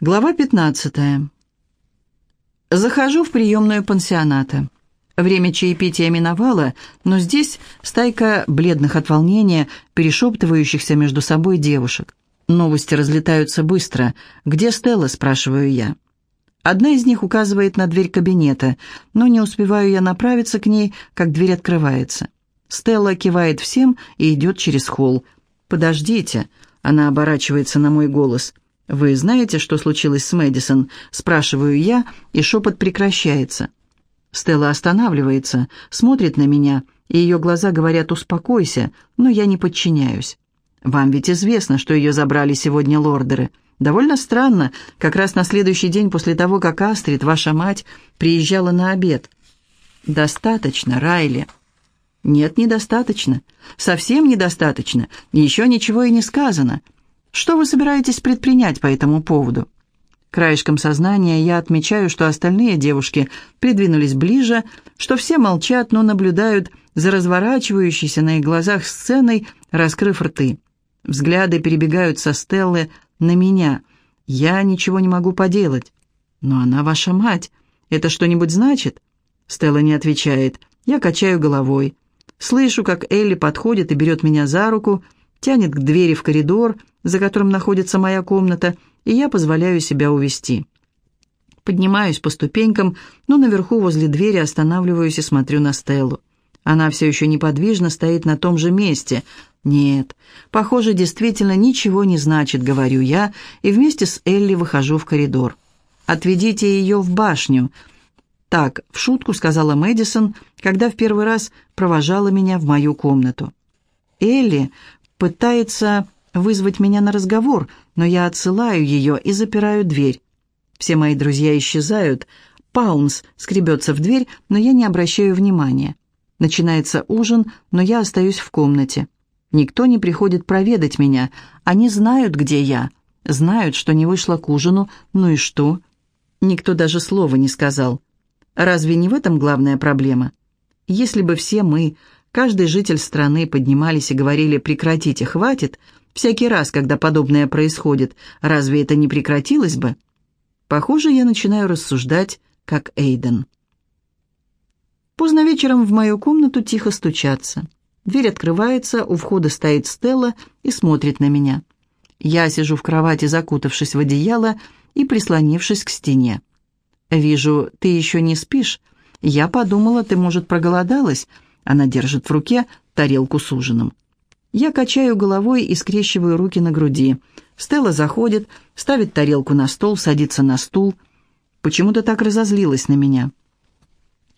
Глава 15. Захожу в приемную пансионата. Время чаепития миновало, но здесь стайка бледных от волнения, перешептывающихся между собой девушек. Новости разлетаются быстро. «Где Стелла?» – спрашиваю я. Одна из них указывает на дверь кабинета, но не успеваю я направиться к ней, как дверь открывается. Стелла кивает всем и идет через холл. «Подождите», – она оборачивается на мой голос – «Вы знаете, что случилось с Мэдисон?» – спрашиваю я, и шепот прекращается. Стелла останавливается, смотрит на меня, и ее глаза говорят «успокойся», но я не подчиняюсь. «Вам ведь известно, что ее забрали сегодня лордеры. Довольно странно, как раз на следующий день после того, как Астрид, ваша мать, приезжала на обед». «Достаточно, Райли». «Нет, недостаточно. Совсем недостаточно. Еще ничего и не сказано. Что вы собираетесь предпринять по этому поводу? Краешком сознания я отмечаю, что остальные девушки придвинулись ближе, что все молчат, но наблюдают за разворачивающейся на их глазах сценой, раскрыв рты. Взгляды перебегают со Стеллы на меня. Я ничего не могу поделать. Но она ваша мать. Это что-нибудь значит? Стелла не отвечает. Я качаю головой. Слышу, как Элли подходит и берет меня за руку, тянет к двери в коридор, за которым находится моя комната, и я позволяю себя увести. Поднимаюсь по ступенькам, но наверху возле двери останавливаюсь и смотрю на Стеллу. Она все еще неподвижно стоит на том же месте. Нет, похоже, действительно ничего не значит, говорю я, и вместе с Элли выхожу в коридор. «Отведите ее в башню», так, в шутку сказала Мэдисон, когда в первый раз провожала меня в мою комнату. Элли пытается вызвать меня на разговор, но я отсылаю ее и запираю дверь. Все мои друзья исчезают. Паунс скребется в дверь, но я не обращаю внимания. Начинается ужин, но я остаюсь в комнате. Никто не приходит проведать меня. Они знают, где я. Знают, что не вышла к ужину. Ну и что? Никто даже слова не сказал. Разве не в этом главная проблема? Если бы все мы, каждый житель страны поднимались и говорили «прекратите, хватит», Всякий раз, когда подобное происходит, разве это не прекратилось бы? Похоже, я начинаю рассуждать, как Эйден. Поздно вечером в мою комнату тихо стучатся. Дверь открывается, у входа стоит Стелла и смотрит на меня. Я сижу в кровати, закутавшись в одеяло и прислонившись к стене. «Вижу, ты еще не спишь. Я подумала, ты, может, проголодалась». Она держит в руке тарелку с ужином. Я качаю головой и скрещиваю руки на груди. Стелла заходит, ставит тарелку на стол, садится на стул. Почему-то так разозлилась на меня.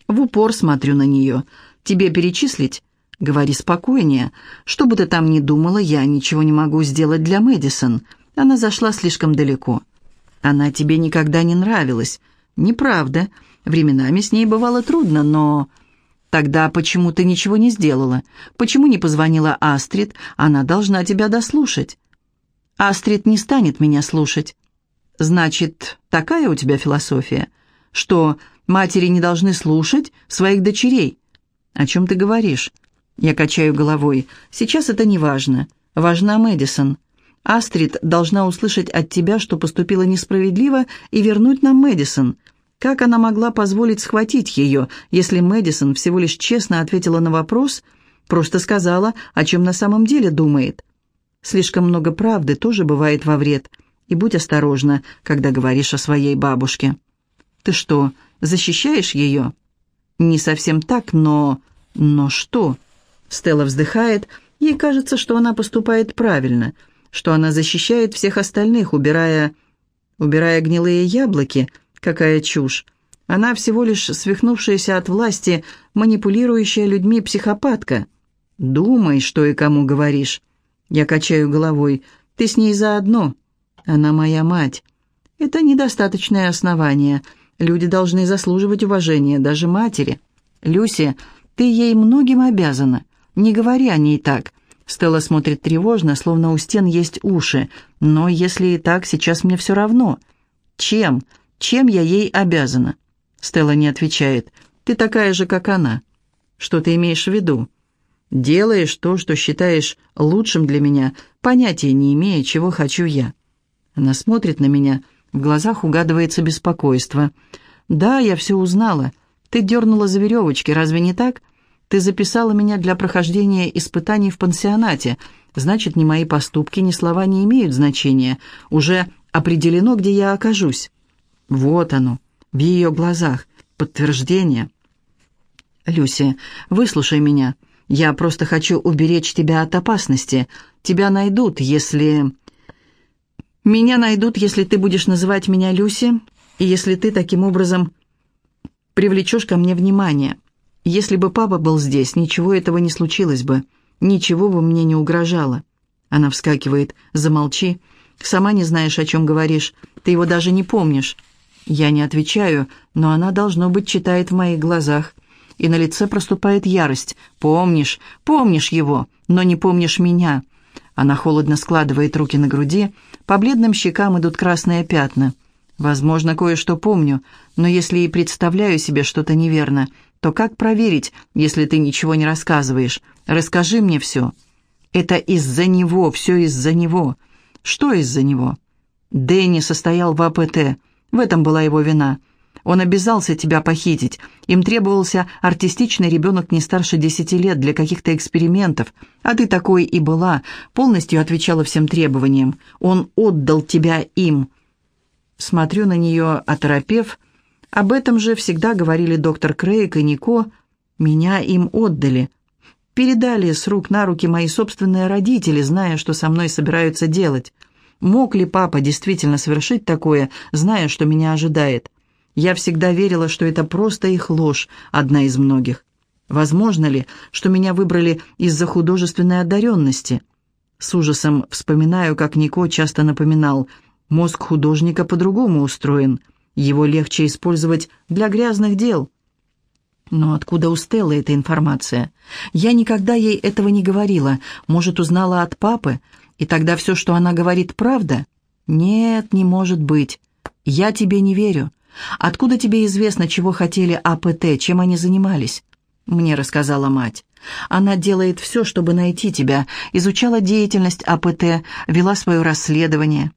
В упор смотрю на нее. «Тебе перечислить?» «Говори спокойнее. Что бы ты там ни думала, я ничего не могу сделать для Мэдисон. Она зашла слишком далеко. Она тебе никогда не нравилась. Неправда. Временами с ней бывало трудно, но...» Тогда почему ты ничего не сделала? Почему не позвонила Астрид? Она должна тебя дослушать. Астрид не станет меня слушать. Значит, такая у тебя философия, что матери не должны слушать своих дочерей. О чем ты говоришь? Я качаю головой. Сейчас это не важно. Важна Мэдисон. Астрид должна услышать от тебя, что поступила несправедливо, и вернуть нам Мэдисон. Как она могла позволить схватить ее, если Мэдисон всего лишь честно ответила на вопрос, просто сказала, о чем на самом деле думает? Слишком много правды тоже бывает во вред, и будь осторожна, когда говоришь о своей бабушке. Ты что, защищаешь ее? Не совсем так, но... Но что? Стелла вздыхает, ей кажется, что она поступает правильно, что она защищает всех остальных, убирая... убирая гнилые яблоки — Какая чушь! Она всего лишь свихнувшаяся от власти, манипулирующая людьми психопатка. Думай, что и кому говоришь. Я качаю головой. Ты с ней заодно. Она моя мать. Это недостаточное основание. Люди должны заслуживать уважения, даже матери. Люси, ты ей многим обязана. Не говори о ней так. Стелла смотрит тревожно, словно у стен есть уши. Но если и так, сейчас мне все равно. Чем? Чем я ей обязана?» Стелла не отвечает. «Ты такая же, как она». «Что ты имеешь в виду?» «Делаешь то, что считаешь лучшим для меня, понятия не имея, чего хочу я». Она смотрит на меня, В глазах угадывается беспокойство. «Да, я все узнала. Ты дернула за веревочки, разве не так? Ты записала меня для прохождения испытаний в пансионате. Значит, ни мои поступки, ни слова не имеют значения. Уже определено, где я окажусь». Вот оно, в ее глазах, подтверждение. «Люси, выслушай меня. Я просто хочу уберечь тебя от опасности. Тебя найдут, если...» «Меня найдут, если ты будешь называть меня Люси, и если ты таким образом привлечешь ко мне внимание. Если бы папа был здесь, ничего этого не случилось бы, ничего бы мне не угрожало». Она вскакивает. «Замолчи. Сама не знаешь, о чем говоришь. Ты его даже не помнишь». Я не отвечаю, но она, должно быть, читает в моих глазах и на лице проступает ярость. «Помнишь, помнишь его, но не помнишь меня». Она холодно складывает руки на груди, по бледным щекам идут красные пятна. «Возможно, кое-что помню, но если и представляю себе что-то неверно, то как проверить, если ты ничего не рассказываешь? Расскажи мне все». «Это из-за него, все из-за него». «Что из-за него?» Дэнни состоял в АПТ. В этом была его вина. Он обязался тебя похитить. Им требовался артистичный ребенок не старше десяти лет для каких-то экспериментов. А ты такой и была, полностью отвечала всем требованиям. Он отдал тебя им. Смотрю на нее, оторопев. Об этом же всегда говорили доктор Крейг и Нико. Меня им отдали. Передали с рук на руки мои собственные родители, зная, что со мной собираются делать. Мог ли папа действительно совершить такое, зная, что меня ожидает? Я всегда верила, что это просто их ложь, одна из многих. Возможно ли, что меня выбрали из-за художественной одаренности? С ужасом вспоминаю, как Нико часто напоминал, мозг художника по-другому устроен, его легче использовать для грязных дел. Но откуда у Стеллы эта информация? Я никогда ей этого не говорила, может, узнала от папы, и тогда все, что она говорит, правда? Нет, не может быть. Я тебе не верю. Откуда тебе известно, чего хотели АПТ, чем они занимались? Мне рассказала мать. Она делает все, чтобы найти тебя, изучала деятельность АПТ, вела свое расследование.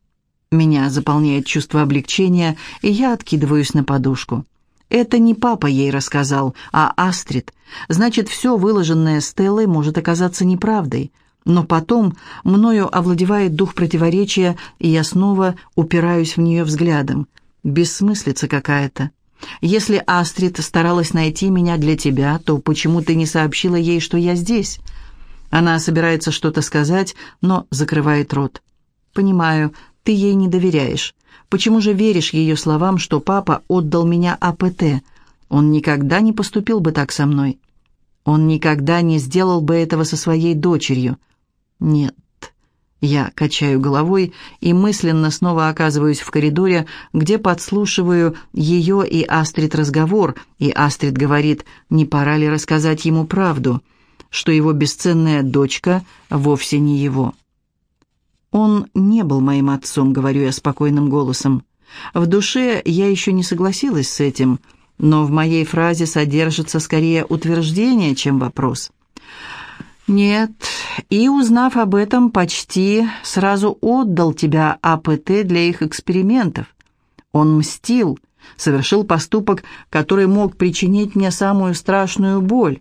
Меня заполняет чувство облегчения, и я откидываюсь на подушку. Это не папа ей рассказал, а Астрид. Значит, все выложенное Стеллой может оказаться неправдой. Но потом мною овладевает дух противоречия, и я снова упираюсь в нее взглядом. Бессмыслица какая-то. Если Астрид старалась найти меня для тебя, то почему ты не сообщила ей, что я здесь? Она собирается что-то сказать, но закрывает рот. Понимаю, ты ей не доверяешь. Почему же веришь ее словам, что папа отдал меня АПТ? Он никогда не поступил бы так со мной. Он никогда не сделал бы этого со своей дочерью. Нет, я качаю головой и мысленно снова оказываюсь в коридоре, где подслушиваю ее и Астрид разговор, и Астрид говорит, не пора ли рассказать ему правду, что его бесценная дочка вовсе не его. «Он не был моим отцом», — говорю я спокойным голосом. В душе я еще не согласилась с этим, но в моей фразе содержится скорее утверждение, чем вопрос. «Нет, и, узнав об этом, почти сразу отдал тебя АПТ для их экспериментов. Он мстил, совершил поступок, который мог причинить мне самую страшную боль.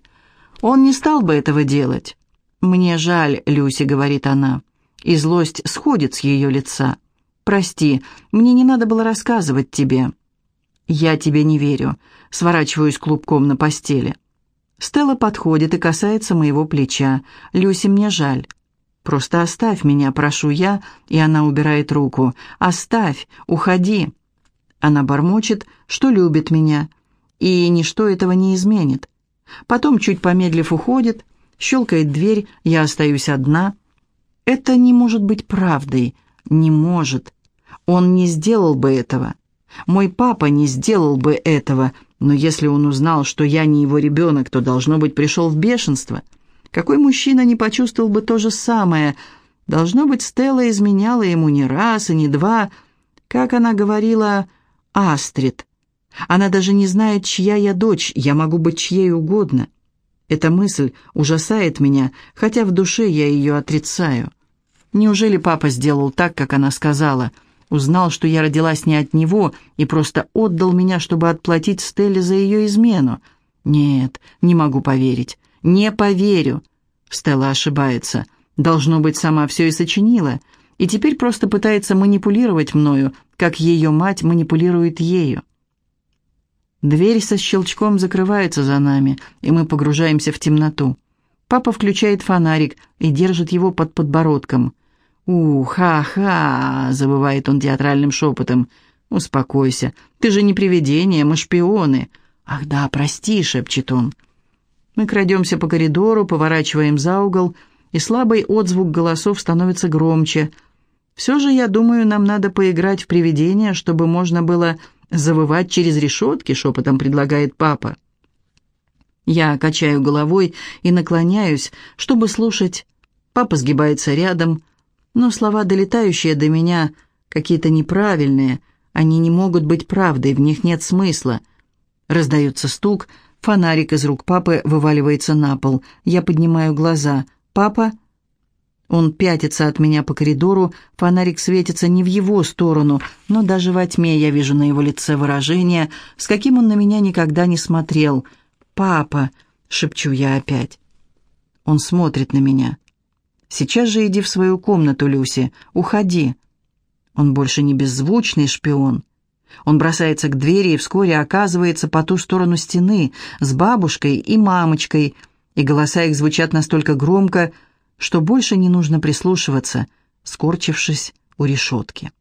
Он не стал бы этого делать. «Мне жаль, Люси», — говорит она, и злость сходит с ее лица. «Прости, мне не надо было рассказывать тебе». «Я тебе не верю», — сворачиваюсь клубком на постели. Стелла подходит и касается моего плеча. «Люси, мне жаль». «Просто оставь меня, прошу я», и она убирает руку. «Оставь, уходи». Она бормочет, что любит меня, и ничто этого не изменит. Потом, чуть помедлив, уходит, щелкает дверь, я остаюсь одна. Это не может быть правдой, не может. Он не сделал бы этого. Мой папа не сделал бы этого, но если он узнал, что я не его ребенок, то, должно быть, пришел в бешенство. Какой мужчина не почувствовал бы то же самое? Должно быть, Стелла изменяла ему не раз и не два. Как она говорила, Астрид. Она даже не знает, чья я дочь, я могу быть чьей угодно. Эта мысль ужасает меня, хотя в душе я ее отрицаю. Неужели папа сделал так, как она сказала? Узнал, что я родилась не от него, и просто отдал меня, чтобы отплатить Стелле за ее измену. Нет, не могу поверить. Не поверю. Стелла ошибается. Должно быть, сама все и сочинила. И теперь просто пытается манипулировать мною, как ее мать манипулирует ею. Дверь со щелчком закрывается за нами, и мы погружаемся в темноту. Папа включает фонарик и держит его под подбородком. «У-ха-ха!» — забывает он театральным шепотом. «Успокойся. Ты же не привидение, мы шпионы». «Ах да, прости», — шепчет он. Мы крадемся по коридору, поворачиваем за угол, и слабый отзвук голосов становится громче. Все же, я думаю, нам надо поиграть в привидения, чтобы можно было завывать через решетки», — шепотом предлагает папа. Я качаю головой и наклоняюсь, чтобы слушать. Папа сгибается рядом, но слова, долетающие до меня, какие-то неправильные. Они не могут быть правдой, в них нет смысла. Раздается стук, фонарик из рук папы вываливается на пол. Я поднимаю глаза. «Папа?» Он пятится от меня по коридору, фонарик светится не в его сторону, но даже во тьме я вижу на его лице выражение, с каким он на меня никогда не смотрел. «Папа!» — шепчу я опять. Он смотрит на меня. «Сейчас же иди в свою комнату, Люси, уходи». Он больше не беззвучный шпион. Он бросается к двери и вскоре оказывается по ту сторону стены с бабушкой и мамочкой, и голоса их звучат настолько громко, что больше не нужно прислушиваться, скорчившись у решетки.